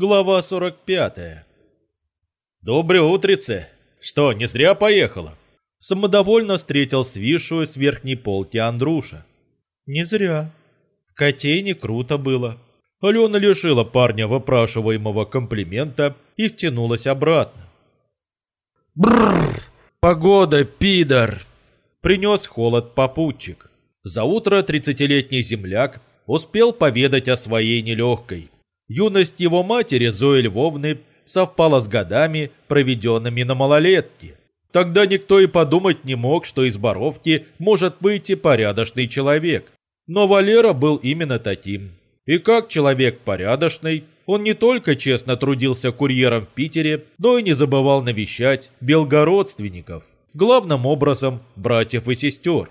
Глава 45. «Доброе утрице! Что, не зря поехала?» Самодовольно встретил свисшую с верхней полки Андруша. «Не зря. В котейне круто было». Алена лишила парня выпрашиваемого комплимента и втянулась обратно. «Брррр! Погода, пидор!» Принес холод попутчик. За утро тридцатилетний земляк успел поведать о своей нелегкой. Юность его матери Зои Львовны совпала с годами, проведенными на малолетке. Тогда никто и подумать не мог, что из Боровки может выйти порядочный человек. Но Валера был именно таким. И как человек порядочный, он не только честно трудился курьером в Питере, но и не забывал навещать белгородственников, главным образом братьев и сестер.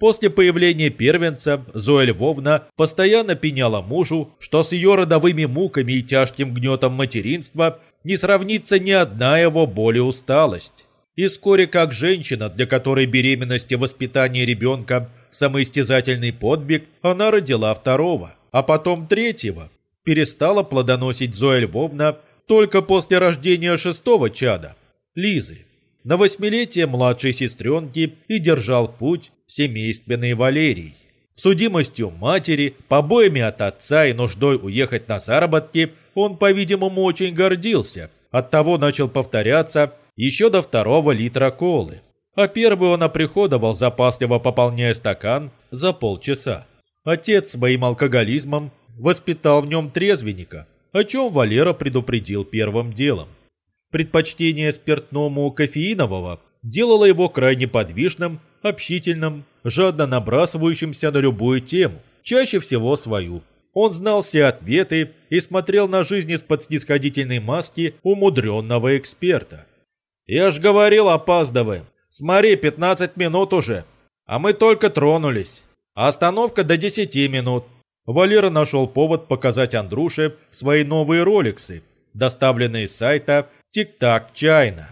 После появления первенца Зоя Львовна постоянно пеняла мужу, что с ее родовыми муками и тяжким гнетом материнства не сравнится ни одна его боль и усталость. И вскоре как женщина, для которой беременность и воспитание ребенка – самоистязательный подбег, она родила второго, а потом третьего. Перестала плодоносить Зоя Львовна только после рождения шестого чада – Лизы на восьмилетие младшей сестренки и держал путь семейственный Валерий. Судимостью матери, побоями от отца и нуждой уехать на заработки он, по-видимому, очень гордился. Оттого начал повторяться еще до второго литра колы. А первый он оприходовал, запасливо пополняя стакан, за полчаса. Отец своим алкоголизмом воспитал в нем трезвенника, о чем Валера предупредил первым делом. Предпочтение спиртному кофеинового делало его крайне подвижным, общительным, жадно набрасывающимся на любую тему, чаще всего свою. Он знал все ответы и смотрел на жизнь из-под снисходительной маски умудренного эксперта. «Я ж говорил, опаздываем. Смотри, 15 минут уже. А мы только тронулись. Остановка до 10 минут». Валера нашел повод показать Андрюше свои новые роликсы, доставленные с сайта Тик-так, чайно.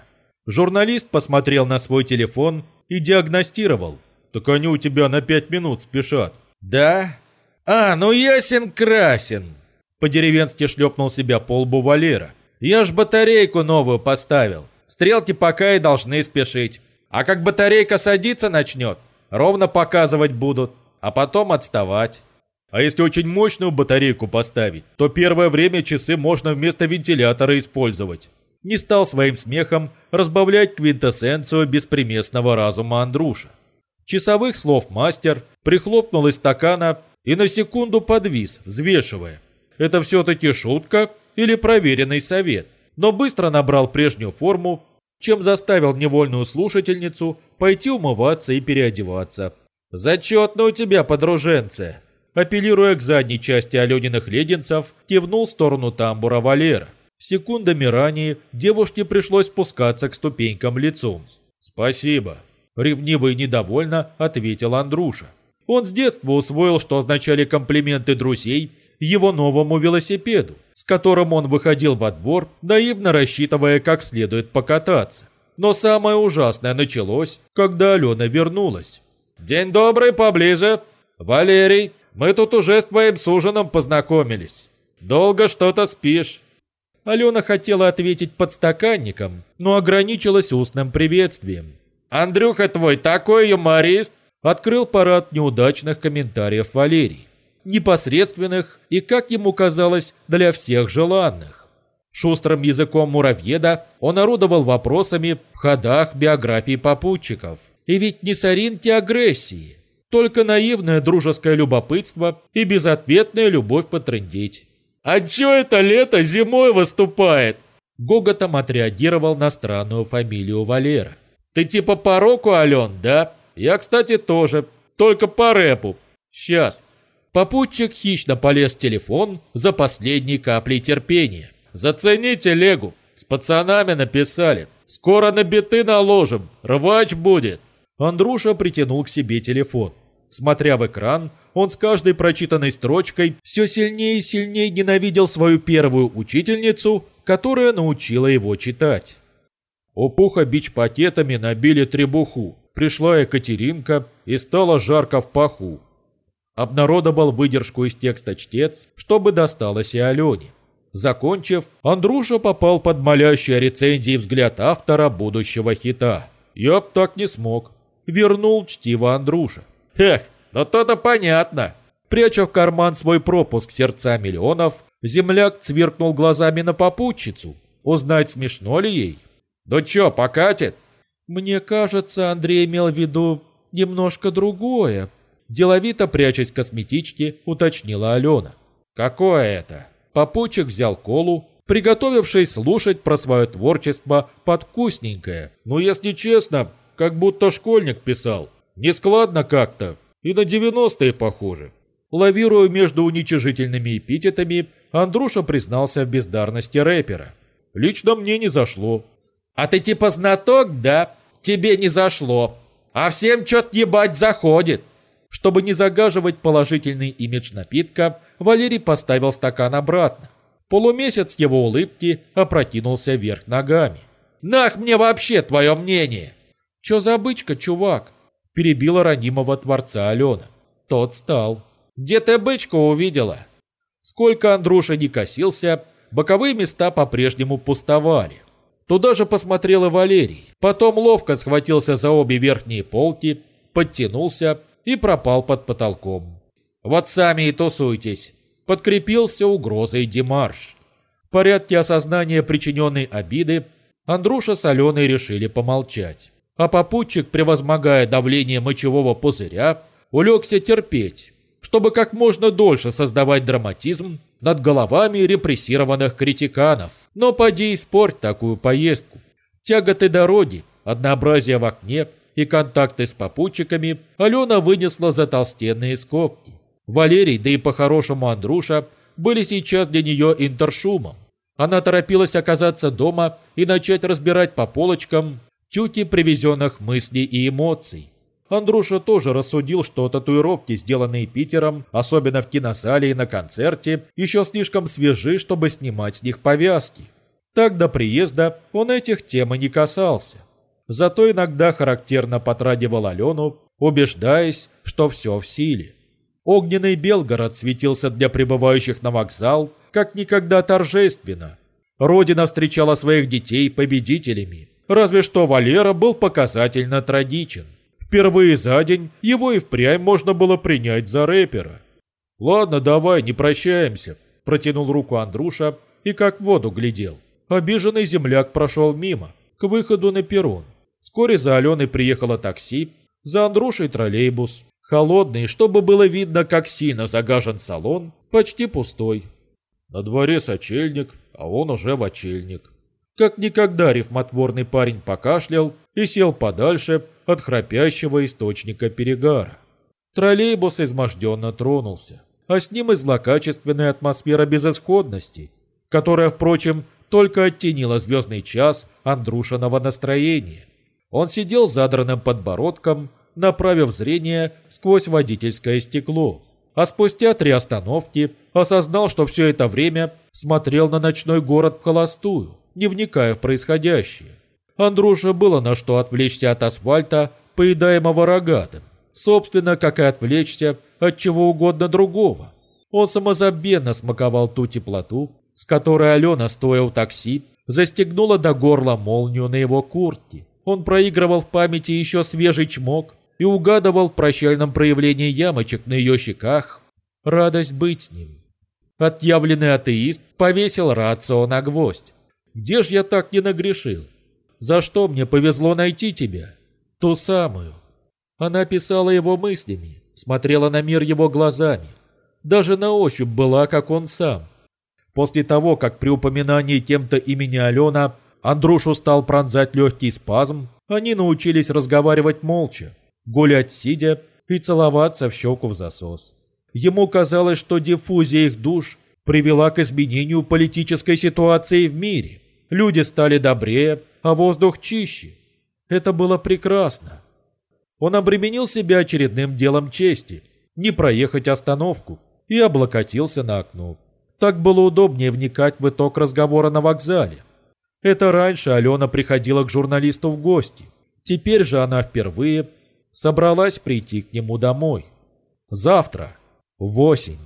Журналист посмотрел на свой телефон и диагностировал. Так они у тебя на пять минут спешат. Да? А, ну ясен-красен. По-деревенски шлепнул себя по лбу Валера. Я ж батарейку новую поставил. Стрелки пока и должны спешить. А как батарейка садиться начнет, ровно показывать будут, а потом отставать. А если очень мощную батарейку поставить, то первое время часы можно вместо вентилятора использовать не стал своим смехом разбавлять квинтэссенцию беспримесного разума Андруша. Часовых слов мастер прихлопнул из стакана и на секунду подвис, взвешивая. Это все-таки шутка или проверенный совет, но быстро набрал прежнюю форму, чем заставил невольную слушательницу пойти умываться и переодеваться. «Зачетно у тебя, подруженце!» Апеллируя к задней части Алениных леденцев, кивнул в сторону тамбура Валера. Секундами ранее девушке пришлось спускаться к ступенькам лицом. «Спасибо», — ревниво и недовольно ответил Андруша. Он с детства усвоил, что означали комплименты друзей его новому велосипеду, с которым он выходил во двор, наивно рассчитывая, как следует покататься. Но самое ужасное началось, когда Алена вернулась. «День добрый, поближе. Валерий, мы тут уже с твоим суженом познакомились. Долго что-то спишь. Алена хотела ответить подстаканником, но ограничилась устным приветствием. «Андрюха твой такой юморист!» Открыл парад неудачных комментариев Валерий. Непосредственных и, как ему казалось, для всех желанных. Шустрым языком муравьеда он орудовал вопросами в ходах биографий попутчиков. И ведь не соринки агрессии, только наивное дружеское любопытство и безответная любовь потрындеть. «А чё это лето зимой выступает?» Гоготом отреагировал на странную фамилию Валера. «Ты типа по року, Ален, да? Я, кстати, тоже, только по рэпу. Сейчас». Попутчик хищно полез в телефон за последней каплей терпения. «Зацените Легу, с пацанами написали. Скоро на биты наложим, рвач будет». Андруша притянул к себе телефон. Смотря в экран, он с каждой прочитанной строчкой все сильнее и сильнее ненавидел свою первую учительницу, которая научила его читать. У пуха бич-пакетами набили требуху. Пришла Екатеринка и стало жарко в паху. Обнародовал выдержку из текста чтец, чтобы досталось и Алене. Закончив, Андруша попал под молящие рецензии взгляд автора будущего хита. «Я б так не смог», — вернул чтиво Андруша. «Эх, ну то-то понятно». Пряча в карман свой пропуск сердца миллионов, земляк цвиркнул глазами на попутчицу. Узнать, смешно ли ей? «Ну чё, покатит?» «Мне кажется, Андрей имел в виду немножко другое», деловито прячась косметички, уточнила Алена. «Какое это?» Попутчик взял колу, приготовившись слушать про свое творчество подкусненькое. Ну, если честно, как будто школьник писал. Нескладно как-то. И на девяностые похоже. Лавируя между уничижительными эпитетами, Андруша признался в бездарности рэпера. Лично мне не зашло. А ты типа знаток, да? Тебе не зашло. А всем чё-то ебать заходит. Чтобы не загаживать положительный имидж напитка, Валерий поставил стакан обратно. Полумесяц его улыбки опрокинулся вверх ногами. «Нах мне вообще твое мнение!» «Чё за бычка, чувак?» Перебила ранимого творца Алена. Тот стал. «Где ты бычку увидела?» Сколько Андруша не косился, боковые места по-прежнему пустовали. Туда же посмотрел и Валерий. Потом ловко схватился за обе верхние полки, подтянулся и пропал под потолком. Вот сами и тусуйтесь. Подкрепился угрозой Димарш. В порядке осознания причиненной обиды Андруша с Аленой решили помолчать. А попутчик, превозмогая давление мочевого пузыря, улегся терпеть, чтобы как можно дольше создавать драматизм над головами репрессированных критиканов. Но поди испорть такую поездку. Тяготы дороги, однообразие в окне, и контакты с попутчиками Алена вынесла за толстенные скобки. Валерий, да и по-хорошему Андруша, были сейчас для нее интершумом. Она торопилась оказаться дома и начать разбирать по полочкам тюки привезенных мыслей и эмоций. Андруша тоже рассудил, что татуировки, сделанные Питером, особенно в кинозале и на концерте, еще слишком свежи, чтобы снимать с них повязки. Так до приезда он этих тем и не касался зато иногда характерно потрагивал Алену, убеждаясь, что все в силе. Огненный Белгород светился для прибывающих на вокзал как никогда торжественно. Родина встречала своих детей победителями. Разве что Валера был показательно трагичен. Впервые за день его и впрямь можно было принять за рэпера. «Ладно, давай, не прощаемся», – протянул руку Андруша и как в воду глядел. Обиженный земляк прошел мимо, к выходу на перрон. Вскоре за Аленой приехало такси, за Андрушей троллейбус. Холодный, чтобы было видно, как сильно загажен салон, почти пустой. На дворе сочельник, а он уже в очельник. Как никогда рифмотворный парень покашлял и сел подальше от храпящего источника перегара. Троллейбус изможденно тронулся, а с ним и злокачественная атмосфера безысходности, которая, впрочем, только оттенила звездный час Андрушиного настроения. Он сидел задранным подбородком, направив зрение сквозь водительское стекло. А спустя три остановки осознал, что все это время смотрел на ночной город в холостую, не вникая в происходящее. Андруше было на что отвлечься от асфальта, поедаемого рогатым. Собственно, как и отвлечься от чего угодно другого. Он самозабвенно смаковал ту теплоту, с которой Алена, стоя у такси, застегнула до горла молнию на его куртке. Он проигрывал в памяти еще свежий чмок и угадывал в прощальном проявлении ямочек на ее щеках радость быть с ним. Отъявленный атеист повесил рацио на гвоздь. «Где ж я так не нагрешил? За что мне повезло найти тебя? Ту самую». Она писала его мыслями, смотрела на мир его глазами. Даже на ощупь была, как он сам. После того, как при упоминании кем-то имени Алена Андрушу стал пронзать легкий спазм, они научились разговаривать молча, гулять сидя и целоваться в щеку в засос. Ему казалось, что диффузия их душ привела к изменению политической ситуации в мире. Люди стали добрее, а воздух чище. Это было прекрасно. Он обременил себя очередным делом чести, не проехать остановку, и облокотился на окно. Так было удобнее вникать в итог разговора на вокзале. Это раньше Алена приходила к журналисту в гости. Теперь же она впервые собралась прийти к нему домой. Завтра в восемь.